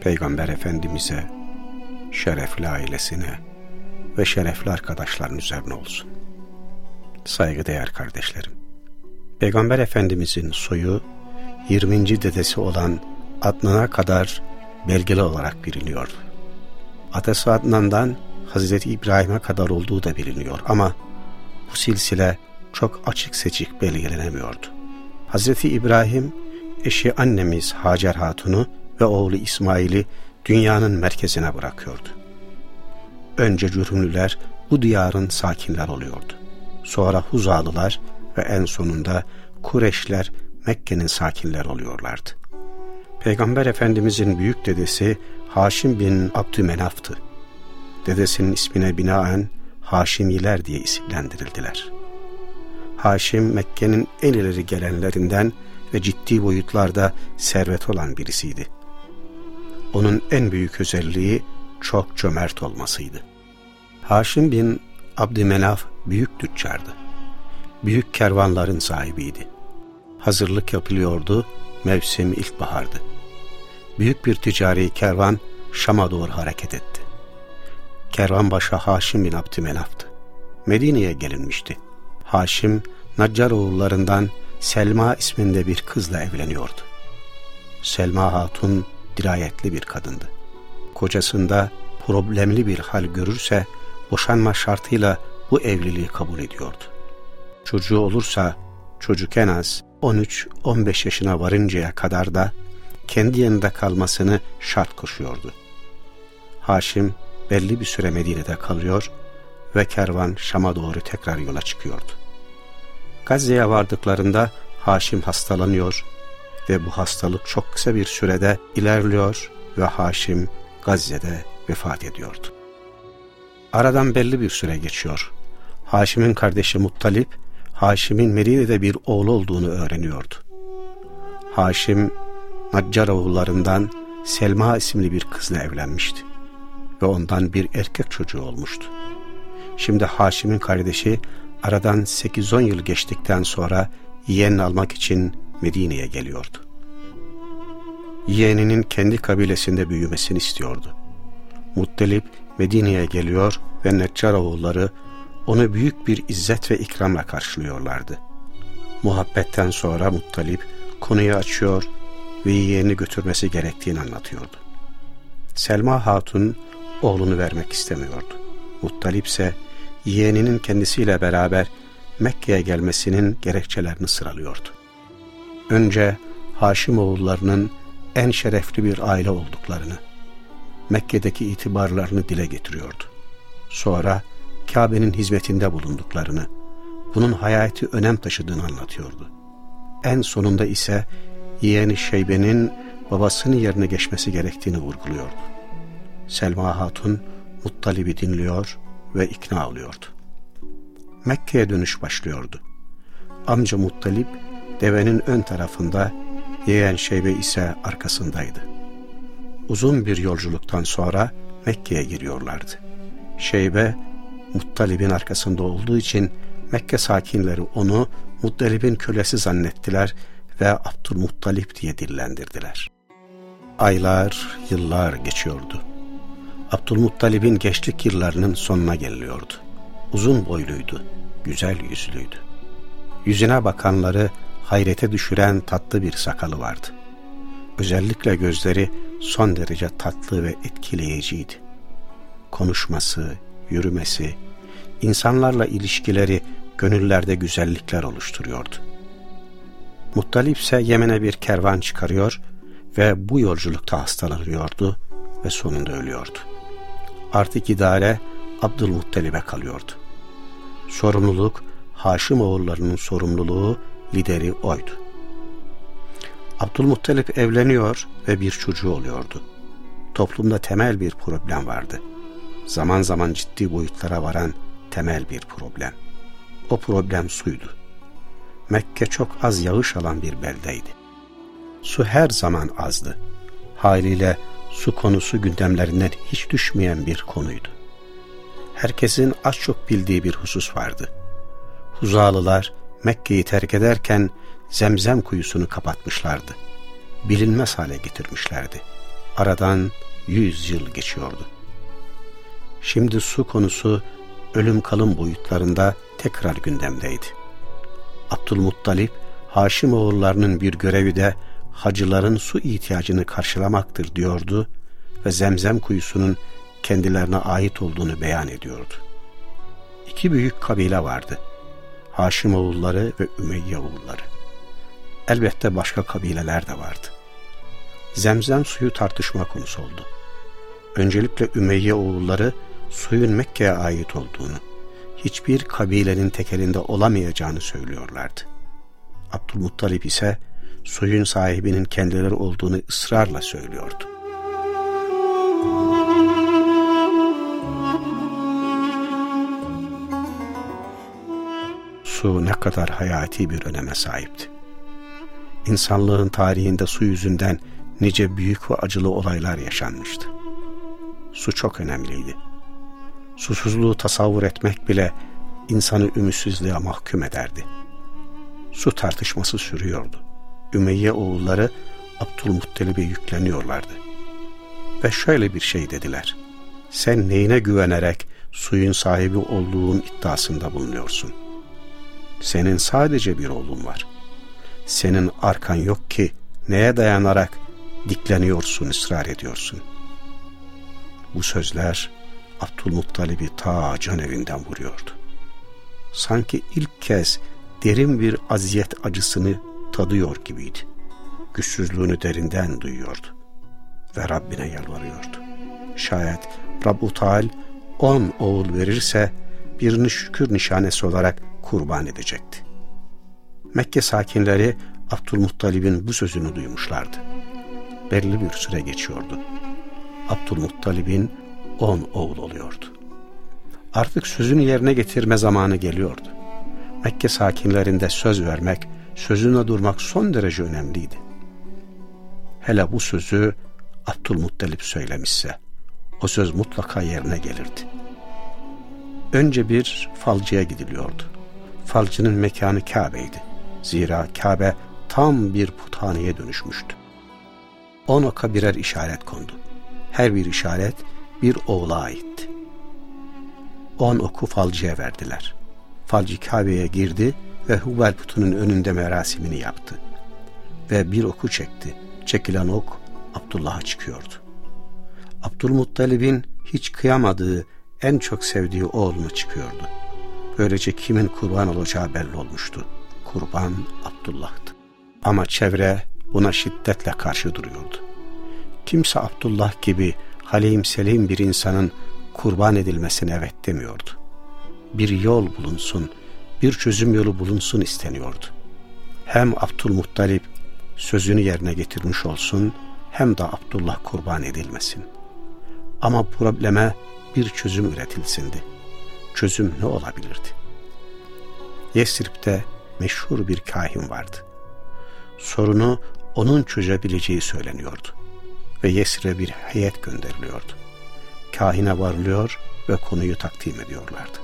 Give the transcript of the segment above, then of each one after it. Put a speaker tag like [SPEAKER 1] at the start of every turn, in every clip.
[SPEAKER 1] Peygamber Efendimiz'e, şerefli ailesine ve şerefli arkadaşların üzerine olsun. Saygıdeğer kardeşlerim. Peygamber Efendimiz'in soyu 20. dedesi olan Adnan'a kadar belgeli olarak biliniyordu. Atası Adnan'dan Hazreti İbrahim'e kadar olduğu da biliniyor ama bu silsile çok açık seçik belgelenemiyordu. Hazreti İbrahim eşi annemiz Hacer Hatun'u ve oğlu İsmail'i dünyanın merkezine bırakıyordu. Önce Cürhümlüler bu diyarın sakinler oluyordu. Sonra Huzalılar ve en sonunda Kureşler Mekke'nin sakinler oluyorlardı. Peygamber Efendimizin büyük dedesi Haşim bin Abdümenaf'tı. Dedesinin ismine binaen Haşimiler diye isimlendirildiler. Haşim Mekke'nin en ileri gelenlerinden ve ciddi boyutlarda servet olan birisiydi. Onun en büyük özelliği çok cömert olmasıydı. Haşim bin Abdümenaf büyük tüccardı. Büyük kervanların sahibiydi. Hazırlık yapılıyordu, mevsim ilkbahardı. Büyük bir ticari kervan Şam'a doğru hareket etti. Kervan başı Haşim bin Abdümenaf'tı. Medine'ye gelinmişti. Haşim, Naccar oğullarından Selma isminde bir kızla evleniyordu. Selma Hatun dirayetli bir kadındı. Kocasında problemli bir hal görürse boşanma şartıyla bu evliliği kabul ediyordu. Çocuğu olursa çocuk en az 13-15 yaşına varıncaya kadar da kendi yanında kalmasını şart koşuyordu. Haşim belli bir süre Medine'de kalıyor ve kervan Şam'a doğru tekrar yola çıkıyordu. Gazze'ye vardıklarında Haşim hastalanıyor ve bu hastalık çok kısa bir sürede ilerliyor ve Haşim Gazze'de vefat ediyordu. Aradan belli bir süre geçiyor. Haşim'in kardeşi Muttalip, Haşim'in Medine'de bir oğlu olduğunu öğreniyordu. Haşim, Naccar oğullarından Selma isimli bir kızla evlenmişti ve ondan bir erkek çocuğu olmuştu. Şimdi Haşim'in kardeşi aradan 8-10 yıl geçtikten sonra yeğenini almak için Medine'ye geliyordu. Yeğeninin kendi kabilesinde büyümesini istiyordu. Muttalip Medine'ye geliyor ve Neccar oğulları onu büyük bir izzet ve ikramla karşılıyorlardı. Muhabbetten sonra Muttalip konuyu açıyor ve yeğeni götürmesi gerektiğini anlatıyordu. Selma Hatun oğlunu vermek istemiyordu. Muttalip ise yeğeninin kendisiyle beraber Mekke'ye gelmesinin gerekçelerini sıralıyordu. Önce Haşim oğullarının en şerefli bir aile olduklarını, Mekke'deki itibarlarını dile getiriyordu. Sonra Kabe'nin hizmetinde bulunduklarını, bunun hayati önem taşıdığını anlatıyordu. En sonunda ise yeğeni Şeybe'nin babasının yerine geçmesi gerektiğini vurguluyordu. Selma Hatun Muttalib'i dinliyor ve ikna oluyordu. Mekke'ye dönüş başlıyordu. Amca Muttalip devenin ön tarafında, yeğen Şeybe ise arkasındaydı. Uzun bir yolculuktan sonra Mekke'ye giriyorlardı. Şeybe, Muttalib'in arkasında olduğu için Mekke sakinleri onu Muttalib'in kölesi zannettiler ve Abdülmuttalip diye dillendirdiler. Aylar, yıllar geçiyordu. Abdülmuttalib'in gençlik yıllarının sonuna geliniyordu. Uzun boyluydu, güzel yüzlüydü. Yüzüne bakanları hayrete düşüren tatlı bir sakalı vardı. Özellikle gözleri son derece tatlı ve etkileyiciydi. Konuşması, yürümesi, insanlarla ilişkileri gönüllerde güzellikler oluşturuyordu. Muttalip ise Yemen'e bir kervan çıkarıyor ve bu yolculukta hastalanıyordu ve sonunda ölüyordu. Artık idare Abdülmuttalib'e kalıyordu. Sorumluluk Haşim oğullarının sorumluluğu lideri oydu. Abdülmuttalip evleniyor ve bir çocuğu oluyordu. toplumda temel bir problem vardı. Zaman zaman ciddi boyutlara varan temel bir problem. O problem suydu. Mekke çok az yağış alan bir beldeydi. Su her zaman azdı. Haliyle su konusu gündemlerinden hiç düşmeyen bir konuydu. Herkesin az çok bildiği bir husus vardı. Huzalılar Mekke'yi terk ederken zemzem kuyusunu kapatmışlardı. Bilinmez hale getirmişlerdi. Aradan yüz yıl geçiyordu. Şimdi su konusu ölüm kalım boyutlarında tekrar gündemdeydi. Abdülmuttalip, Haşim oğullarının bir görevi de hacıların su ihtiyacını karşılamaktır diyordu ve zemzem kuyusunun kendilerine ait olduğunu beyan ediyordu. İki büyük kabile vardı. Haşim oğulları ve Ümeyye oğulları. Elbette başka kabileler de vardı. Zemzem suyu tartışma konusu oldu. Öncelikle Ümeyye oğulları suyun Mekke'ye ait olduğunu, hiçbir kabilenin tekelinde olamayacağını söylüyorlardı. Abdülmuttalip ise suyun sahibinin kendileri olduğunu ısrarla söylüyordu. Su ne kadar hayati bir öneme sahipti. İnsanlığın tarihinde su yüzünden nice büyük ve acılı olaylar yaşanmıştı. Su çok önemliydi. Susuzluğu tasavvur etmek bile insanı ümitsizliğe mahkum ederdi. Su tartışması sürüyordu. Ümeyye oğulları Abdülmuttalib'e yükleniyorlardı. Ve şöyle bir şey dediler. Sen neyine güvenerek suyun sahibi olduğun iddiasında bulunuyorsun? Senin sadece bir oğlun var. Senin arkan yok ki neye dayanarak dikleniyorsun, ısrar ediyorsun. Bu sözler Abdülmuttalib'i ta can evinden vuruyordu. Sanki ilk kez derin bir aziyet acısını tadıyor gibiydi. Güçsüzlüğünü derinden duyuyordu. Ve Rabbine yalvarıyordu. Şayet Rabbu Teal on oğul verirse birini şükür nişanesi olarak kurban edecekti. Mekke sakinleri Abdülmuttalib'in bu sözünü duymuşlardı. Belli bir süre geçiyordu. Abdülmuttalib'in on oğul oluyordu. Artık sözünü yerine getirme zamanı geliyordu. Mekke sakinlerinde söz vermek, sözüne durmak son derece önemliydi. Hele bu sözü Abdülmuttalip söylemişse, o söz mutlaka yerine gelirdi. Önce bir falcıya gidiliyordu. Falcının mekanı Kabe'ydi. Zira Kabe tam bir puthaneye dönüşmüştü. On oka birer işaret kondu. Her bir işaret bir oğula aitti. On oku falcıya verdiler. Falcı Kabe'ye girdi ve Hubel putunun önünde merasimini yaptı. Ve bir oku çekti. Çekilen ok Abdullah'a çıkıyordu. Abdülmuttalib'in hiç kıyamadığı, en çok sevdiği oğluna çıkıyordu. Böylece kimin kurban olacağı belli olmuştu. Kurban Abdullah'tı. Ama çevre buna şiddetle karşı duruyordu. Kimse Abdullah gibi halim selim bir insanın kurban edilmesine evet demiyordu. Bir yol bulunsun, bir çözüm yolu bulunsun isteniyordu. Hem Abdülmuttalip sözünü yerine getirmiş olsun, hem de Abdullah kurban edilmesin. Ama probleme bir çözüm üretilsindi. Çözüm ne olabilirdi? Yesrib'de meşhur bir kahin vardı. Sorunu onun çözebileceği söyleniyordu ve Yesrib'e bir heyet gönderiliyordu. Kahine varılıyor ve konuyu takdim ediyorlardı.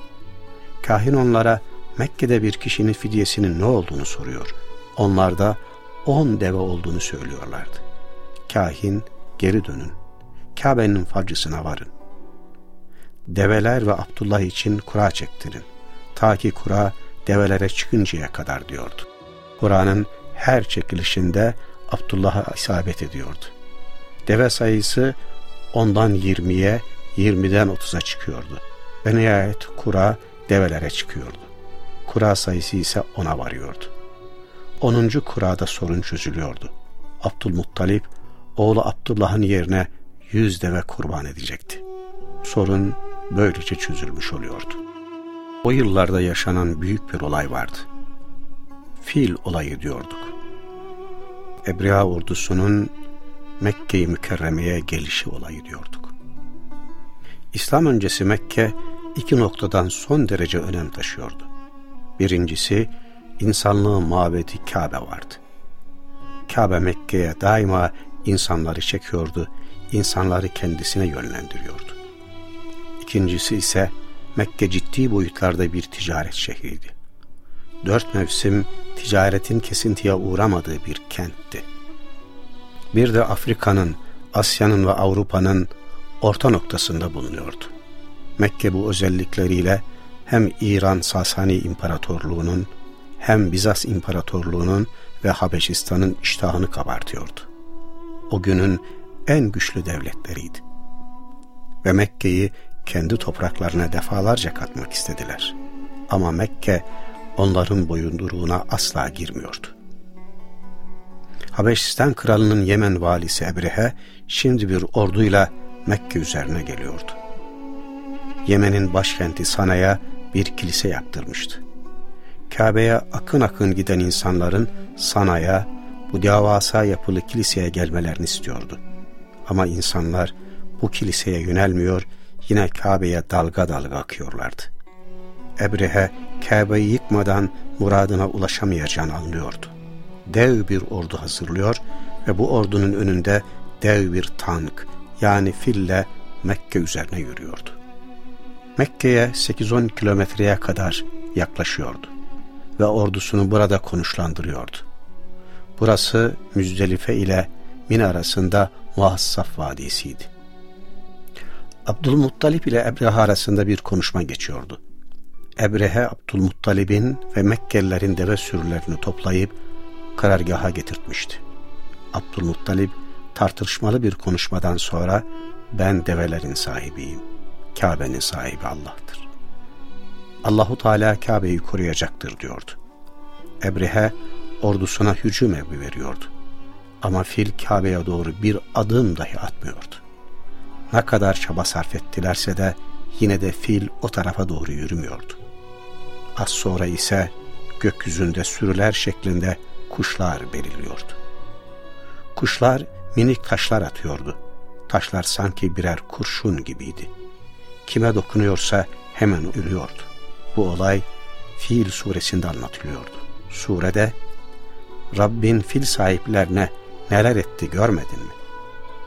[SPEAKER 1] Kahin onlara Mekke'de bir kişinin fidyesinin ne olduğunu soruyor. Onlar da on deve olduğunu söylüyorlardı. Kahin geri dönün. Kabe'nin farcısına varın. Develer ve Abdullah için kura çektirin. Ta ki kura develere çıkıncaya kadar diyordu. Kur'an'ın her çekilişinde Abdullah'a isabet ediyordu. Deve sayısı ondan 20'ye, 20'den 30'a çıkıyordu. Ve nihayet kura develere çıkıyordu. Kura sayısı ise ona varıyordu. 10. kurada sorun çözülüyordu. Abdülmuttalip oğlu Abdullah'ın yerine yüz deve kurban edecekti. Sorun böylece çözülmüş oluyordu. O yıllarda yaşanan büyük bir olay vardı. Fil olayı diyorduk. Ebria ordusunun Mekke-i Mükerreme'ye gelişi olayı diyorduk. İslam öncesi Mekke iki noktadan son derece önem taşıyordu. Birincisi insanlığın mabedi Kabe vardı. Kabe Mekke'ye daima insanları çekiyordu, insanları kendisine yönlendiriyordu. İkincisi ise Mekke ciddi boyutlarda bir ticaret şehriydi. Dört mevsim ticaretin kesintiye uğramadığı bir kentti. Bir de Afrika'nın, Asya'nın ve Avrupa'nın orta noktasında bulunuyordu. Mekke bu özellikleriyle hem İran Sasani İmparatorluğu'nun hem Bizas İmparatorluğu'nun ve Habeşistan'ın iştahını kabartıyordu. O günün en güçlü devletleriydi. Ve Mekke'yi kendi topraklarına defalarca katmak istediler. Ama Mekke onların boyunduruğuna asla girmiyordu. Habeşistan kralının Yemen valisi Ebrehe şimdi bir orduyla Mekke üzerine geliyordu. Yemen'in başkenti Sana'ya bir kilise yaptırmıştı. Kabe'ye akın akın giden insanların Sana'ya, bu devasa yapılı kiliseye gelmelerini istiyordu. Ama insanlar bu kiliseye yönelmiyor, yine Kabe'ye dalga dalga akıyorlardı. Ebrehe, Kabe'yi yıkmadan muradına ulaşamayacağını anlıyordu. Dev bir ordu hazırlıyor ve bu ordunun önünde dev bir tank, yani fille Mekke üzerine yürüyordu. Mekke'ye 8-10 kilometreye kadar yaklaşıyordu ve ordusunu burada konuşlandırıyordu. Burası Müzdelife ile Min arasında Muhassaf Vadisi'ydi. Abdülmuttalip ile Ebrehe arasında bir konuşma geçiyordu. Ebrehe Abdülmuttalib'in ve Mekkelilerin deve sürülerini toplayıp karargaha getirtmişti. Abdülmuttalip tartışmalı bir konuşmadan sonra ben develerin sahibiyim. Kabe'nin sahibi Allah'tır. Allahu Teala Kabe'yi koruyacaktır diyordu. Ebrehe ordusuna hücum emri veriyordu. Ama fil Kabe'ye doğru bir adım dahi atmıyordu. Ne kadar çaba sarf ettilerse de yine de fil o tarafa doğru yürümüyordu. Az sonra ise gökyüzünde sürüler şeklinde kuşlar belirliyordu. Kuşlar minik taşlar atıyordu. Taşlar sanki birer kurşun gibiydi. Kime dokunuyorsa hemen ölüyordu. Bu olay Fil suresinde anlatılıyordu. Surede Rabbin fil sahiplerine neler etti görmedin mi?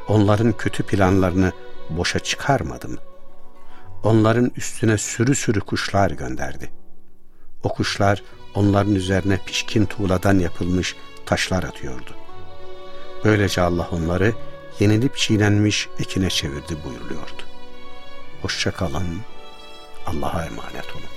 [SPEAKER 1] Onların kötü planlarını boşa çıkarmadı mı? Onların üstüne sürü sürü kuşlar gönderdi. O kuşlar onların üzerine pişkin tuğladan yapılmış taşlar atıyordu. Böylece Allah onları yenilip çiğnenmiş ekine çevirdi buyuruluyordu. Hoşçakalın, Allah'a emanet olun.